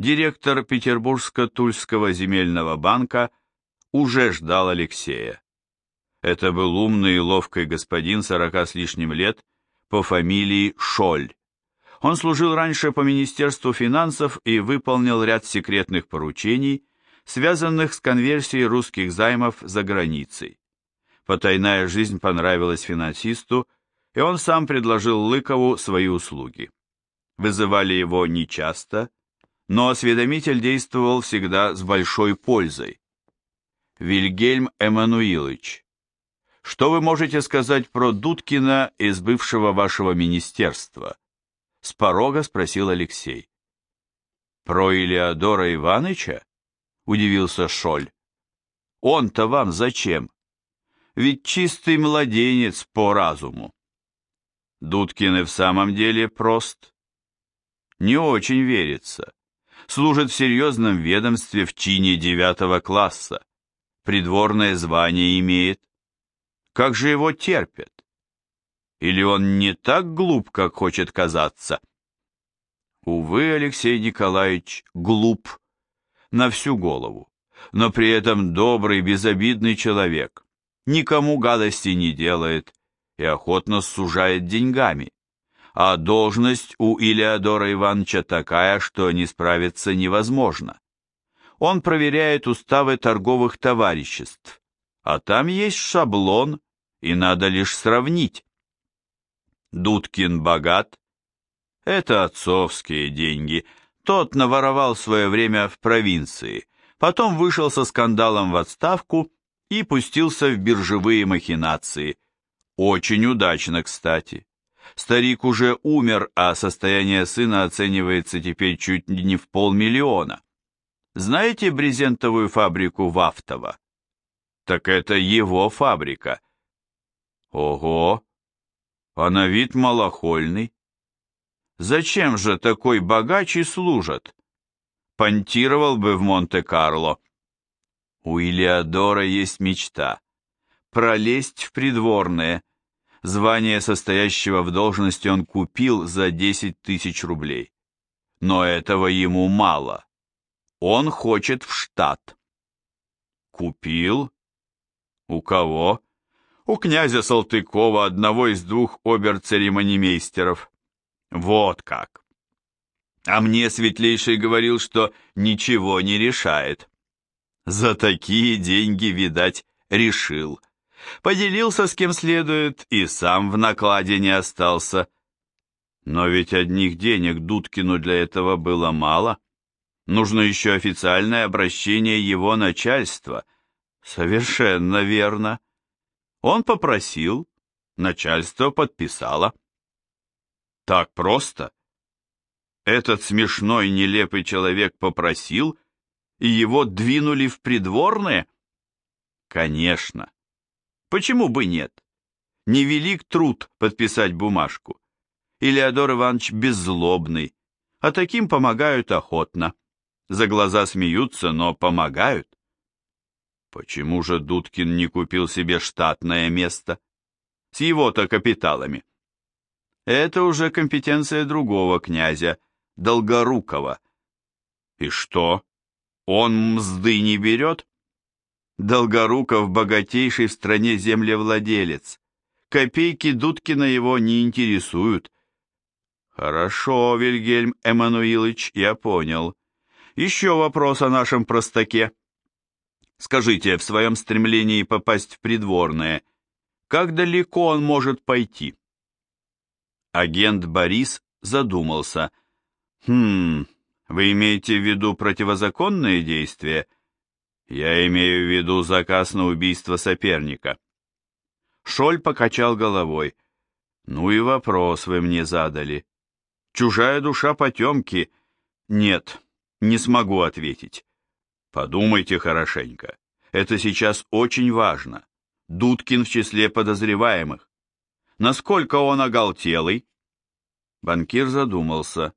директор Петербургско-Тульского земельного банка, уже ждал Алексея. Это был умный и ловкий господин сорока с лишним лет по фамилии Шоль. Он служил раньше по Министерству финансов и выполнил ряд секретных поручений, связанных с конверсией русских займов за границей. Потайная жизнь понравилась финансисту, и он сам предложил Лыкову свои услуги. Вызывали его нечасто, но осведомитель действовал всегда с большой пользой. Вильгельм Эммануилович, что вы можете сказать про Дудкина из бывшего вашего министерства? С порога спросил Алексей. Про Илеодора Иваныча? Удивился Шоль. Он-то вам зачем? Ведь чистый младенец по разуму. Дудкин и в самом деле прост. Не очень верится. Служит в серьезном ведомстве в чине девятого класса. Придворное звание имеет. Как же его терпят? Или он не так глуп, как хочет казаться? Увы, Алексей Николаевич глуп на всю голову, но при этом добрый, безобидный человек, никому гадости не делает и охотно сужает деньгами. А должность у Илеодора Ивановича такая, что не справиться невозможно. Он проверяет уставы торговых товариществ, а там есть шаблон, и надо лишь сравнить. Дудкин богат? Это отцовские деньги. Тот наворовал свое время в провинции, потом вышел со скандалом в отставку и пустился в биржевые махинации. Очень удачно, кстати. Старик уже умер, а состояние сына оценивается теперь чуть не в полмиллиона. Знаете брезентовую фабрику Вафтова? Так это его фабрика. Ого! а на вид малохольный. Зачем же такой богач и служат? Понтировал бы в Монте-Карло. У Илеодора есть мечта — пролезть в придворные. Звание состоящего в должности он купил за 10 тысяч рублей. Но этого ему мало. Он хочет в штат. Купил? У кого? у князя Салтыкова, одного из двух обер-церемонимейстеров. Вот как. А мне Светлейший говорил, что ничего не решает. За такие деньги, видать, решил. Поделился с кем следует и сам в накладе не остался. Но ведь одних денег Дудкину для этого было мало. Нужно еще официальное обращение его начальства. Совершенно верно. Он попросил, начальство подписало. Так просто. Этот смешной, нелепый человек попросил, и его двинули в придворные? Конечно. Почему бы нет? Невелик труд подписать бумажку. Илеодор Иванович беззлобный, а таким помогают охотно. За глаза смеются, но помогают. Почему же Дудкин не купил себе штатное место? С его-то капиталами. Это уже компетенция другого князя, Долгорукова. И что? Он мзды не берет? Долгоруков богатейший в стране землевладелец. Копейки Дудкина его не интересуют. Хорошо, Вильгельм Эммануилович, я понял. Еще вопрос о нашем простаке. Скажите, в своем стремлении попасть в придворное, как далеко он может пойти? Агент Борис задумался. Хм, вы имеете в виду противозаконные действия? Я имею в виду заказ на убийство соперника. Шоль покачал головой. Ну и вопрос вы мне задали. Чужая душа потемки? Нет, не смогу ответить. Подумайте хорошенько. Это сейчас очень важно. Дудкин в числе подозреваемых. Насколько он оголтелый? Банкир задумался.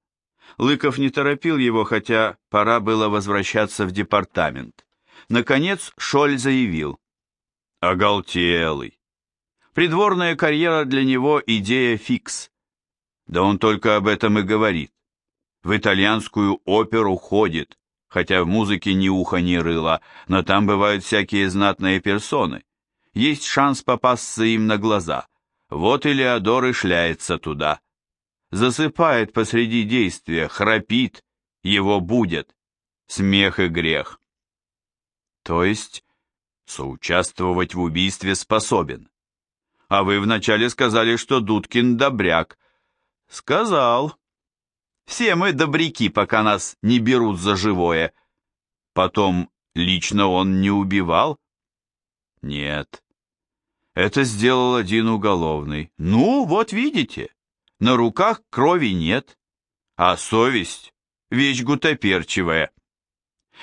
Лыков не торопил его, хотя пора было возвращаться в департамент. Наконец Шоль заявил. Оголтелый. Придворная карьера для него идея фикс. Да он только об этом и говорит. В итальянскую оперу ходит, хотя в музыке ни уха ни рыла, но там бывают всякие знатные персоны. Есть шанс попасться им на глаза. Вот и Леодор и шляется туда. Засыпает посреди действия, храпит, его будет. Смех и грех. То есть соучаствовать в убийстве способен. А вы вначале сказали, что Дудкин добряк. Сказал. Все мы добряки, пока нас не берут за живое. Потом, лично он не убивал? Нет. Это сделал один уголовный. Ну, вот видите, на руках крови нет, а совесть — вещь гутоперчивая.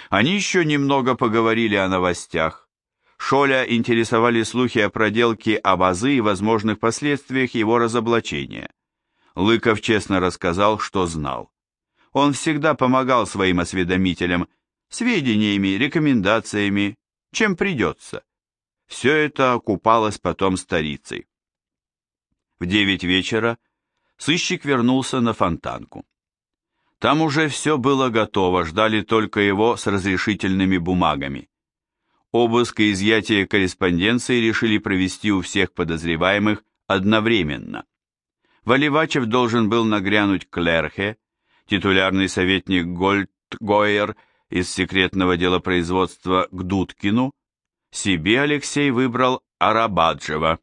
Они еще немного поговорили о новостях. Шоля интересовали слухи о проделке Абазы и возможных последствиях его разоблачения. Лыков честно рассказал, что знал. Он всегда помогал своим осведомителям сведениями, рекомендациями, чем придется. Все это окупалось потом старицей. В девять вечера сыщик вернулся на фонтанку. Там уже все было готово, ждали только его с разрешительными бумагами. Обыск и изъятие корреспонденции решили провести у всех подозреваемых одновременно. Валивачев должен был нагрянуть к Лерхе, титулярный советник Гольдгойер из секретного дела производства к Дудкину, себе Алексей выбрал Арабаджева.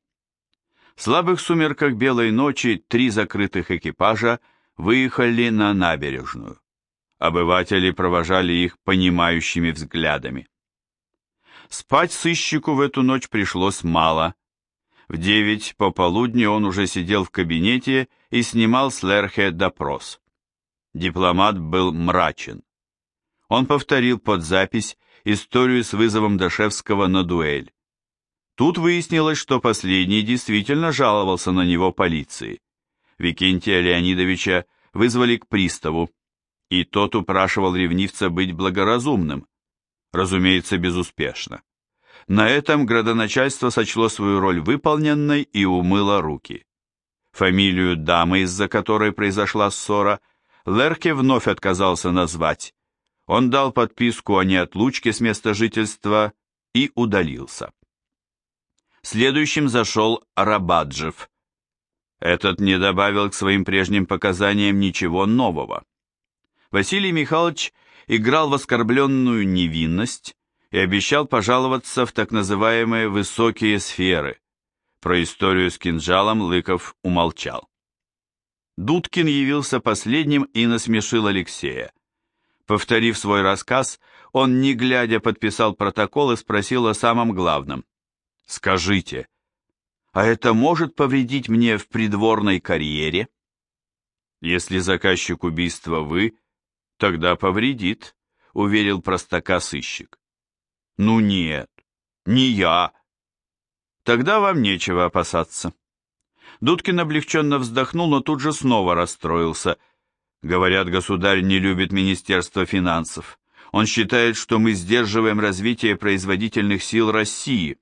В слабых сумерках белой ночи три закрытых экипажа выехали на набережную. Обыватели провожали их понимающими взглядами. Спать сыщику в эту ночь пришлось мало. В девять пополудни он уже сидел в кабинете и снимал с Лерхе допрос. Дипломат был мрачен. Он повторил под запись историю с вызовом Дашевского на дуэль. Тут выяснилось, что последний действительно жаловался на него полиции. Викентия Леонидовича вызвали к приставу, и тот упрашивал ревнивца быть благоразумным, разумеется, безуспешно. На этом градоначальство сочло свою роль выполненной и умыло руки. Фамилию дамы, из-за которой произошла ссора, Лерке вновь отказался назвать. Он дал подписку о неотлучке с места жительства и удалился. Следующим зашел Арабаджев. Этот не добавил к своим прежним показаниям ничего нового. Василий Михайлович играл в оскорбленную невинность и обещал пожаловаться в так называемые «высокие сферы». Про историю с кинжалом Лыков умолчал. Дудкин явился последним и насмешил Алексея. Повторив свой рассказ, он, не глядя, подписал протокол и спросил о самом главном. «Скажите, а это может повредить мне в придворной карьере?» «Если заказчик убийства вы, тогда повредит», — уверил простака сыщик. «Ну нет, не я». «Тогда вам нечего опасаться». Дудкин облегченно вздохнул, но тут же снова расстроился. «Говорят, государь не любит Министерство финансов. Он считает, что мы сдерживаем развитие производительных сил России».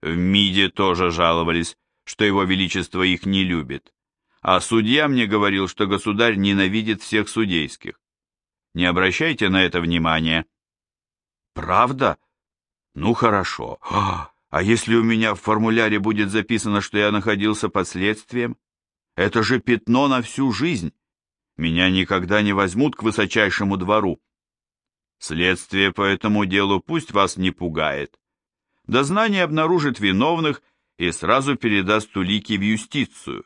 В МИДе тоже жаловались, что его величество их не любит. А судья мне говорил, что государь ненавидит всех судейских. Не обращайте на это внимания. Правда? Ну хорошо. А, а если у меня в формуляре будет записано, что я находился под следствием? Это же пятно на всю жизнь. Меня никогда не возьмут к высочайшему двору. Следствие по этому делу пусть вас не пугает. Дознание обнаружит виновных и сразу передаст улики в юстицию.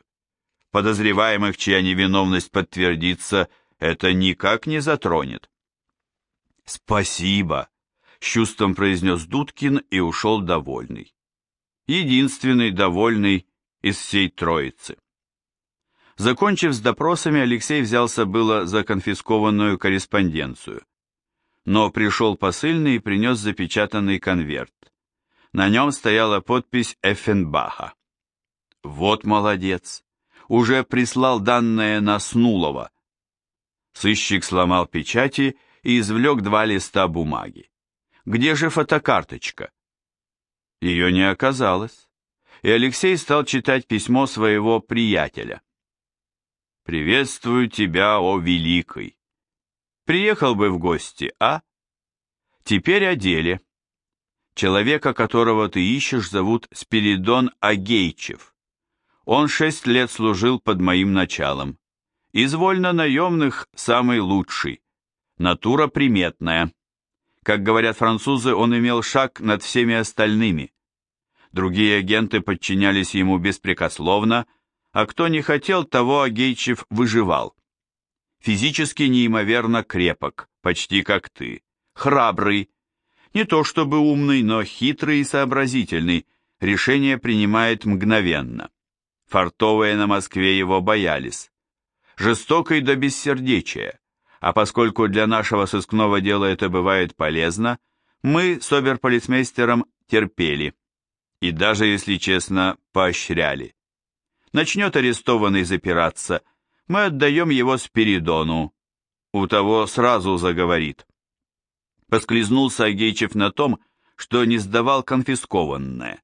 Подозреваемых, чья невиновность подтвердится, это никак не затронет. «Спасибо», — с чувством произнес Дудкин и ушел довольный. Единственный довольный из всей троицы. Закончив с допросами, Алексей взялся было за конфискованную корреспонденцию. Но пришел посыльный и принес запечатанный конверт. На нем стояла подпись Эффенбаха. Вот молодец. Уже прислал данные на Снулова. Сыщик сломал печати и извлек два листа бумаги. Где же фотокарточка? Ее не оказалось, и Алексей стал читать письмо своего приятеля. «Приветствую тебя, о великий! Приехал бы в гости, а? Теперь о деле. Человека, которого ты ищешь, зовут Спиридон Агейчев. Он шесть лет служил под моим началом. Из вольно-наемных самый лучший. Натура приметная. Как говорят французы, он имел шаг над всеми остальными. Другие агенты подчинялись ему беспрекословно, а кто не хотел, того Агейчев выживал. Физически неимоверно крепок, почти как ты. Храбрый. Не то чтобы умный, но хитрый и сообразительный. Решение принимает мгновенно. Фартовые на Москве его боялись. Жестокий до бессердечия. А поскольку для нашего сыскного дела это бывает полезно, мы с оберполицмейстером терпели. И даже, если честно, поощряли. Начнет арестованный запираться, мы отдаем его Спиридону. У того сразу заговорит. Поскользнулся Агейчев на том, что не сдавал конфискованное,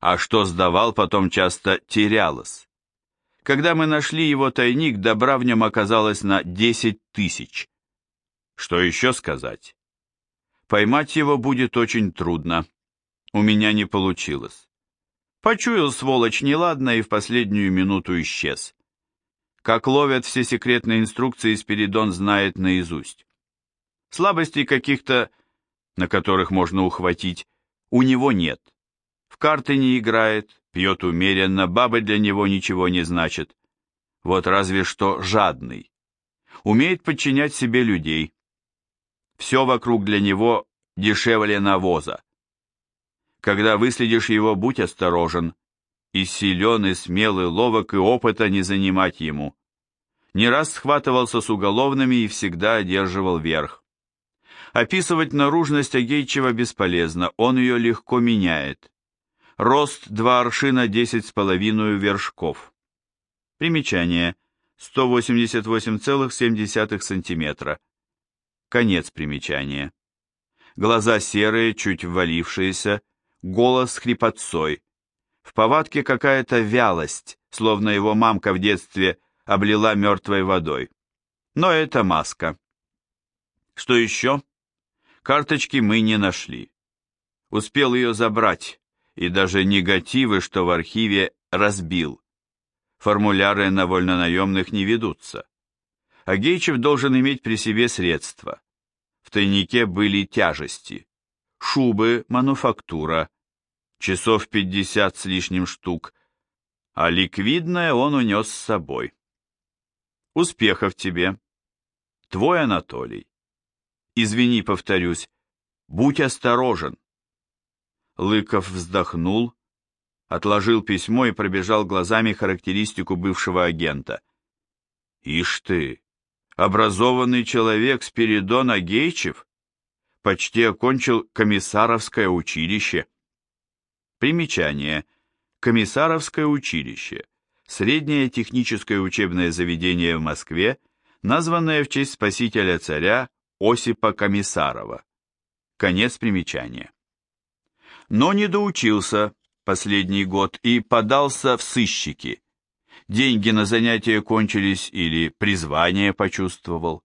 а что сдавал, потом часто терялось. Когда мы нашли его тайник, добра в нем оказалось на 10 тысяч. Что еще сказать? Поймать его будет очень трудно. У меня не получилось. Почуял, сволочь, неладно и в последнюю минуту исчез. Как ловят все секретные инструкции, Спиридон знает наизусть. Слабостей каких-то, на которых можно ухватить, у него нет. В карты не играет, пьет умеренно, бабы для него ничего не значат. Вот разве что жадный. Умеет подчинять себе людей. Все вокруг для него дешевле навоза. Когда выследишь его, будь осторожен. И силен, и смелый, ловок, и опыта не занимать ему. Не раз схватывался с уголовными и всегда одерживал верх. Описывать наружность Агейчева бесполезно, он ее легко меняет. Рост два аршина десять с половиной вершков. Примечание. 188,7 сантиметра. Конец примечания. Глаза серые, чуть ввалившиеся, голос с хрипотцой. В повадке какая-то вялость, словно его мамка в детстве облила мертвой водой. Но это маска. Что еще? Карточки мы не нашли. Успел ее забрать, и даже негативы, что в архиве, разбил. Формуляры на вольнонаемных не ведутся. А Гейчев должен иметь при себе средства. В тайнике были тяжести шубы, мануфактура, часов пятьдесят с лишним штук, а ликвидное он унес с собой. Успехов тебе. Твой Анатолий. Извини, повторюсь, будь осторожен. Лыков вздохнул, отложил письмо и пробежал глазами характеристику бывшего агента. Ишь ты, образованный человек Спиридон Агейчев? почти окончил комиссаровское училище. Примечание. Комиссаровское училище. Среднее техническое учебное заведение в Москве, названное в честь спасителя царя Осипа Комиссарова. Конец примечания. Но не доучился последний год и подался в сыщики. Деньги на занятия кончились или призвание почувствовал.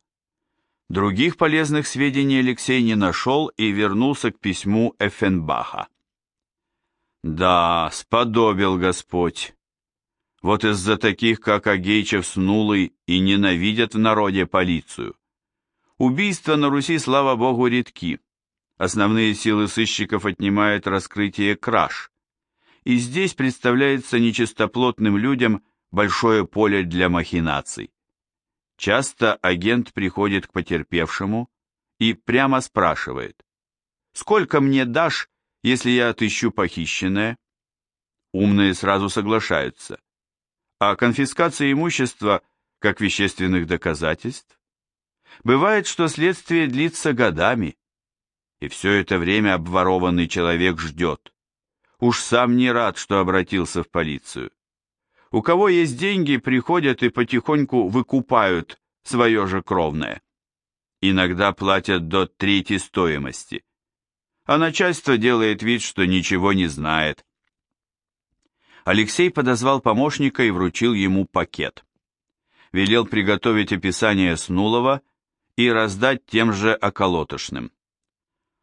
Других полезных сведений Алексей не нашел и вернулся к письму Эффенбаха. «Да, сподобил Господь. Вот из-за таких, как Агейчев с Нулой, и ненавидят в народе полицию. Убийства на Руси, слава богу, редки. Основные силы сыщиков отнимают раскрытие краж. И здесь представляется нечистоплотным людям большое поле для махинаций. Часто агент приходит к потерпевшему и прямо спрашивает, «Сколько мне дашь, если я отыщу похищенное?» Умные сразу соглашаются. А конфискация имущества как вещественных доказательств? Бывает, что следствие длится годами, и все это время обворованный человек ждет. Уж сам не рад, что обратился в полицию. У кого есть деньги, приходят и потихоньку выкупают свое же кровное. Иногда платят до трети стоимости. А начальство делает вид, что ничего не знает. Алексей подозвал помощника и вручил ему пакет. велел приготовить описание Снулова и раздать тем же околотошным.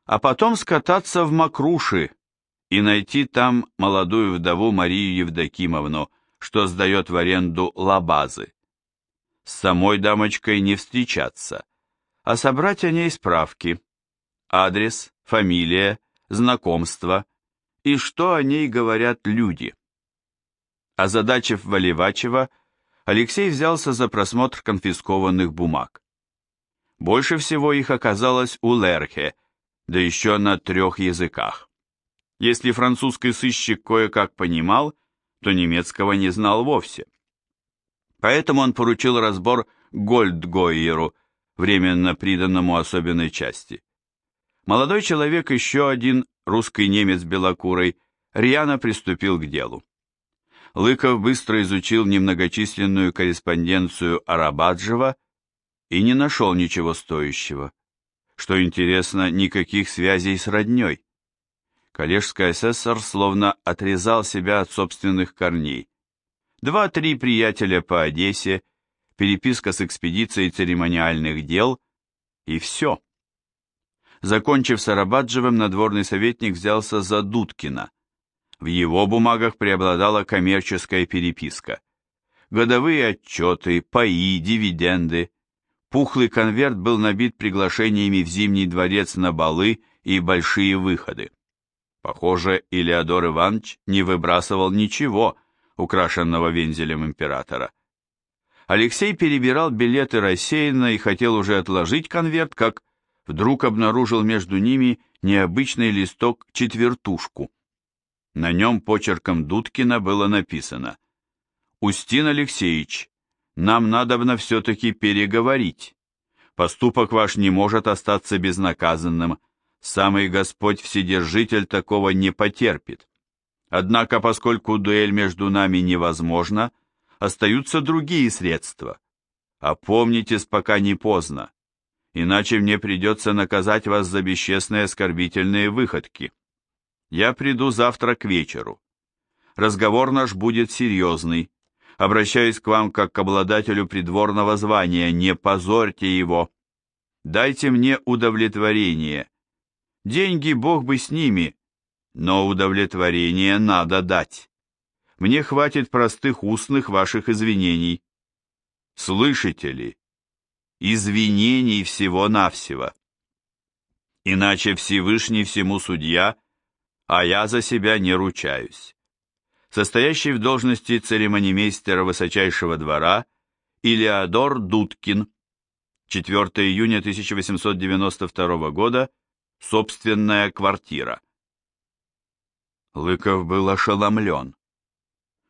А потом скататься в Макруши и найти там молодую вдову Марию Евдокимовну, что сдает в аренду лабазы. С самой дамочкой не встречаться, а собрать о ней справки. Адрес, фамилия, знакомство и что о ней говорят люди. Озадачив Валивачева, Алексей взялся за просмотр конфискованных бумаг. Больше всего их оказалось у Лерхе, да еще на трех языках. Если французский сыщик кое-как понимал, то немецкого не знал вовсе. Поэтому он поручил разбор Гольдгойеру, временно приданному особенной части. Молодой человек, еще один русский немец белокурый, рьяно приступил к делу. Лыков быстро изучил немногочисленную корреспонденцию Арабаджева и не нашел ничего стоящего. Что интересно, никаких связей с родней. Коллежский асессор словно отрезал себя от собственных корней. Два-три приятеля по Одессе, переписка с экспедицией церемониальных дел и все. Закончив с Арабаджевым, надворный советник взялся за Дудкина. В его бумагах преобладала коммерческая переписка. Годовые отчеты, паи, дивиденды. Пухлый конверт был набит приглашениями в Зимний дворец на балы и большие выходы. Похоже, Илеодор Иванович не выбрасывал ничего, украшенного вензелем императора. Алексей перебирал билеты рассеянно и хотел уже отложить конверт, как вдруг обнаружил между ними необычный листок-четвертушку. На нем почерком Дудкина было написано «Устин Алексеевич, нам надобно все-таки переговорить. Поступок ваш не может остаться безнаказанным, Самый Господь Вседержитель такого не потерпит. Однако, поскольку дуэль между нами невозможна, остаются другие средства. Опомнитесь, пока не поздно, иначе мне придется наказать вас за бесчестные оскорбительные выходки. Я приду завтра к вечеру. Разговор наш будет серьезный. Обращаюсь к вам как к обладателю придворного звания, не позорьте его. Дайте мне удовлетворение, Деньги Бог бы с ними, но удовлетворение надо дать. Мне хватит простых устных ваших извинений. Слышите ли? Извинений всего-навсего. Иначе Всевышний всему судья, а я за себя не ручаюсь. Состоящий в должности церемонимейстера высочайшего двора Илеодор Дудкин, 4 июня 1892 года, собственная квартира. Лыков был ошеломлен.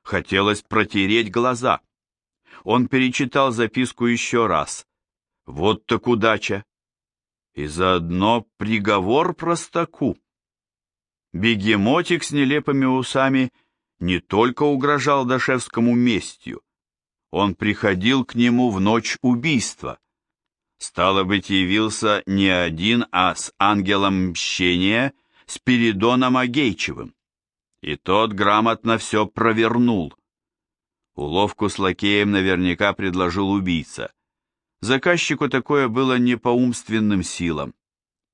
Хотелось протереть глаза. Он перечитал записку еще раз. Вот так удача. И заодно приговор простаку. Бегемотик с нелепыми усами не только угрожал Дашевскому местью, он приходил к нему в ночь убийства. Стало быть, явился не один, а с ангелом мщения, Спиридоном Агейчевым. И тот грамотно все провернул. Уловку с лакеем наверняка предложил убийца. Заказчику такое было не по умственным силам.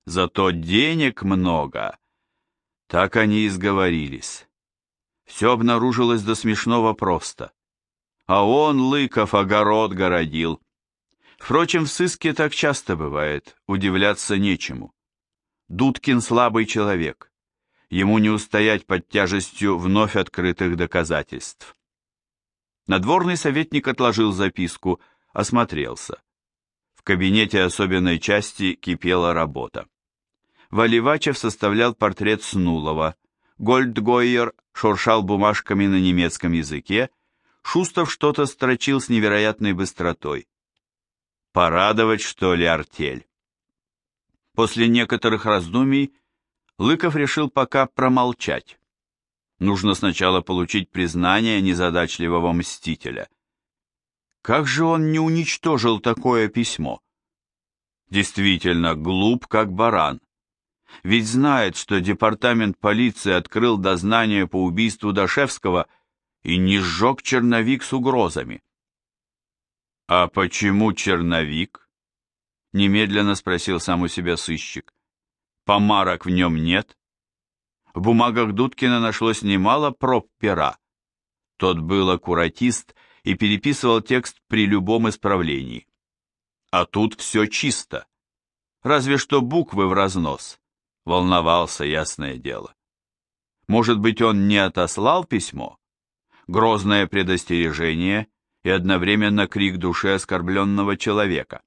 Зато денег много. Так они и сговорились. Все обнаружилось до смешного просто. А он, Лыков, огород городил. Впрочем, в сыске так часто бывает, удивляться нечему. Дудкин слабый человек. Ему не устоять под тяжестью вновь открытых доказательств. Надворный советник отложил записку, осмотрелся. В кабинете особенной части кипела работа. Валивачев составлял портрет Снулова, Гольдгойер шуршал бумажками на немецком языке, Шустов что-то строчил с невероятной быстротой. Порадовать, что ли, артель? После некоторых раздумий Лыков решил пока промолчать. Нужно сначала получить признание незадачливого мстителя. Как же он не уничтожил такое письмо? Действительно, глуп как баран. Ведь знает, что департамент полиции открыл дознание по убийству Дашевского и не сжег черновик с угрозами. «А почему черновик?» — немедленно спросил сам у себя сыщик. «Помарок в нем нет?» В бумагах Дудкина нашлось немало проб пера. Тот был аккуратист и переписывал текст при любом исправлении. А тут все чисто. Разве что буквы в разнос. Волновался, ясное дело. Может быть, он не отослал письмо? Грозное предостережение и одновременно крик души оскорбленного человека.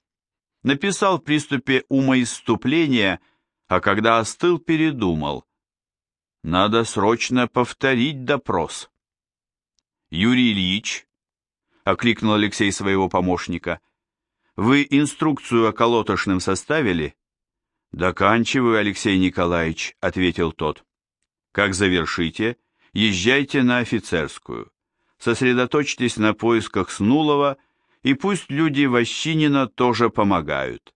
Написал в приступе умоиступления, а когда остыл, передумал. Надо срочно повторить допрос. Юрий Ильич, окликнул Алексей своего помощника, вы инструкцию о колотошном составили? Доканчиваю, Алексей Николаевич, ответил тот. Как завершите, езжайте на офицерскую сосредоточьтесь на поисках Снулова, и пусть люди Ващинина тоже помогают.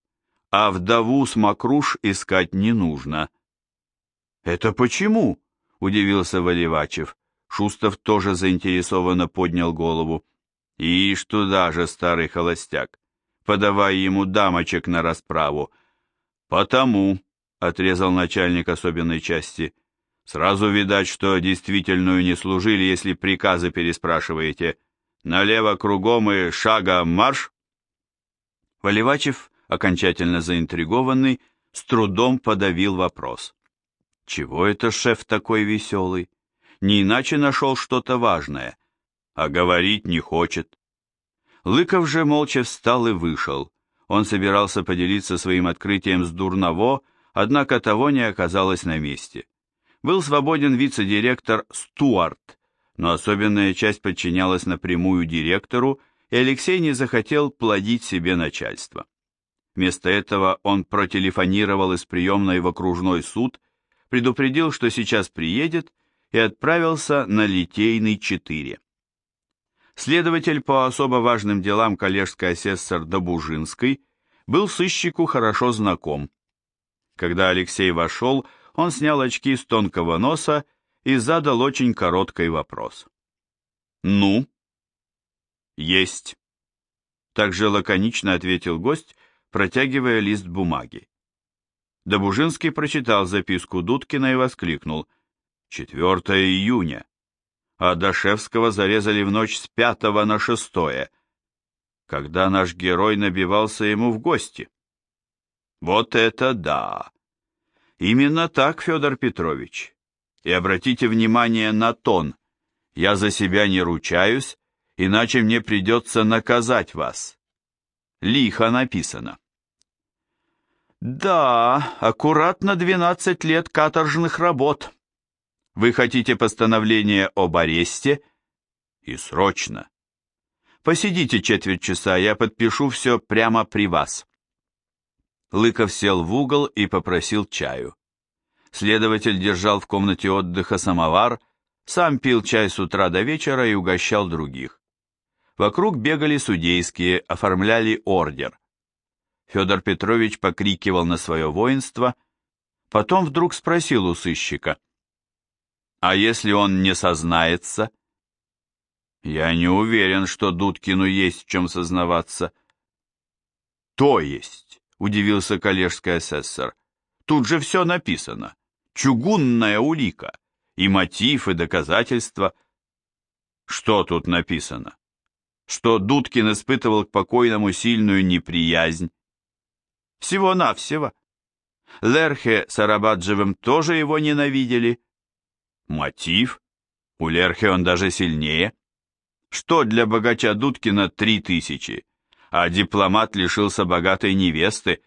А вдову с Макруш искать не нужно. «Это почему?» – удивился Валивачев. Шустов тоже заинтересованно поднял голову. «Ишь туда же, старый холостяк, подавай ему дамочек на расправу». «Потому», — отрезал начальник особенной части, Сразу видать, что действительную не служили, если приказы переспрашиваете. Налево кругом и шага марш. Поливачев, окончательно заинтригованный, с трудом подавил вопрос. Чего это шеф такой веселый? Не иначе нашел что-то важное, а говорить не хочет. Лыков же молча встал и вышел. Он собирался поделиться своим открытием с Дурново, однако того не оказалось на месте был свободен вице-директор Стюарт, но особенная часть подчинялась напрямую директору, и Алексей не захотел плодить себе начальство. Вместо этого он протелефонировал из приемной в окружной суд, предупредил, что сейчас приедет, и отправился на Литейный 4. Следователь по особо важным делам коллежский асессор Добужинской был сыщику хорошо знаком. Когда Алексей вошел, он снял очки с тонкого носа и задал очень короткий вопрос. «Ну?» «Есть», — также лаконично ответил гость, протягивая лист бумаги. Добужинский прочитал записку Дудкина и воскликнул. «4 июня. А Дашевского зарезали в ночь с пятого на шестое, когда наш герой набивался ему в гости». «Вот это да!» Именно так, Федор Петрович. И обратите внимание на тон. Я за себя не ручаюсь, иначе мне придется наказать вас. Лихо написано. Да, аккуратно 12 лет каторжных работ. Вы хотите постановление об аресте? И срочно. Посидите четверть часа, я подпишу все прямо при вас. Лыков сел в угол и попросил чаю. Следователь держал в комнате отдыха самовар, сам пил чай с утра до вечера и угощал других. Вокруг бегали судейские, оформляли ордер. Федор Петрович покрикивал на свое воинство, потом вдруг спросил у сыщика, «А если он не сознается?» «Я не уверен, что Дудкину есть в чем сознаваться». «То есть?» удивился коллежский асессор. Тут же все написано. Чугунная улика. И мотив, и доказательства. Что тут написано? Что Дудкин испытывал к покойному сильную неприязнь. Всего-навсего. Лерхе с Арабаджевым тоже его ненавидели. Мотив? У Лерхе он даже сильнее. Что для богача Дудкина три тысячи? а дипломат лишился богатой невесты,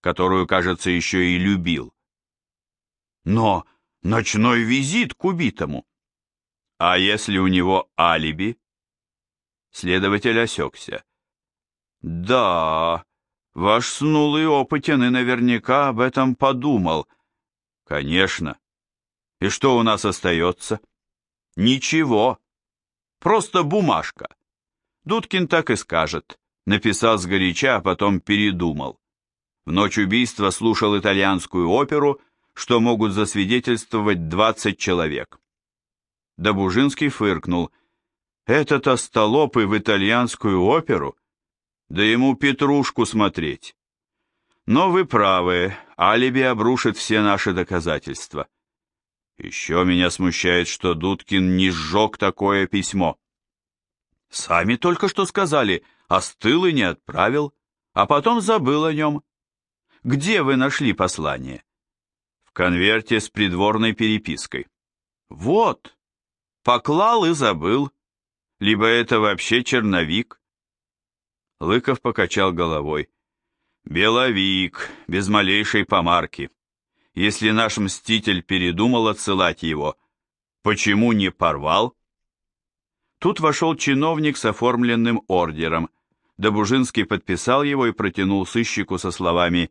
которую, кажется, еще и любил. Но ночной визит к убитому. А если у него алиби? Следователь осекся. Да, ваш снулый опытен и наверняка об этом подумал. Конечно. И что у нас остается? Ничего. Просто бумажка. Дудкин так и скажет. Написал сгоряча, а потом передумал. В ночь убийства слушал итальянскую оперу, что могут засвидетельствовать 20 человек. Добужинский фыркнул. «Этот остолопый в итальянскую оперу? Да ему петрушку смотреть. Но вы правы, алиби обрушит все наши доказательства. Еще меня смущает, что Дудкин не сжег такое письмо. Сами только что сказали, остыл и не отправил, а потом забыл о нем. Где вы нашли послание? В конверте с придворной перепиской. Вот, поклал и забыл. Либо это вообще черновик. Лыков покачал головой. Беловик, без малейшей помарки. Если наш мститель передумал отсылать его, почему не порвал? Тут вошел чиновник с оформленным ордером. Добужинский подписал его и протянул сыщику со словами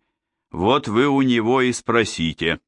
«Вот вы у него и спросите».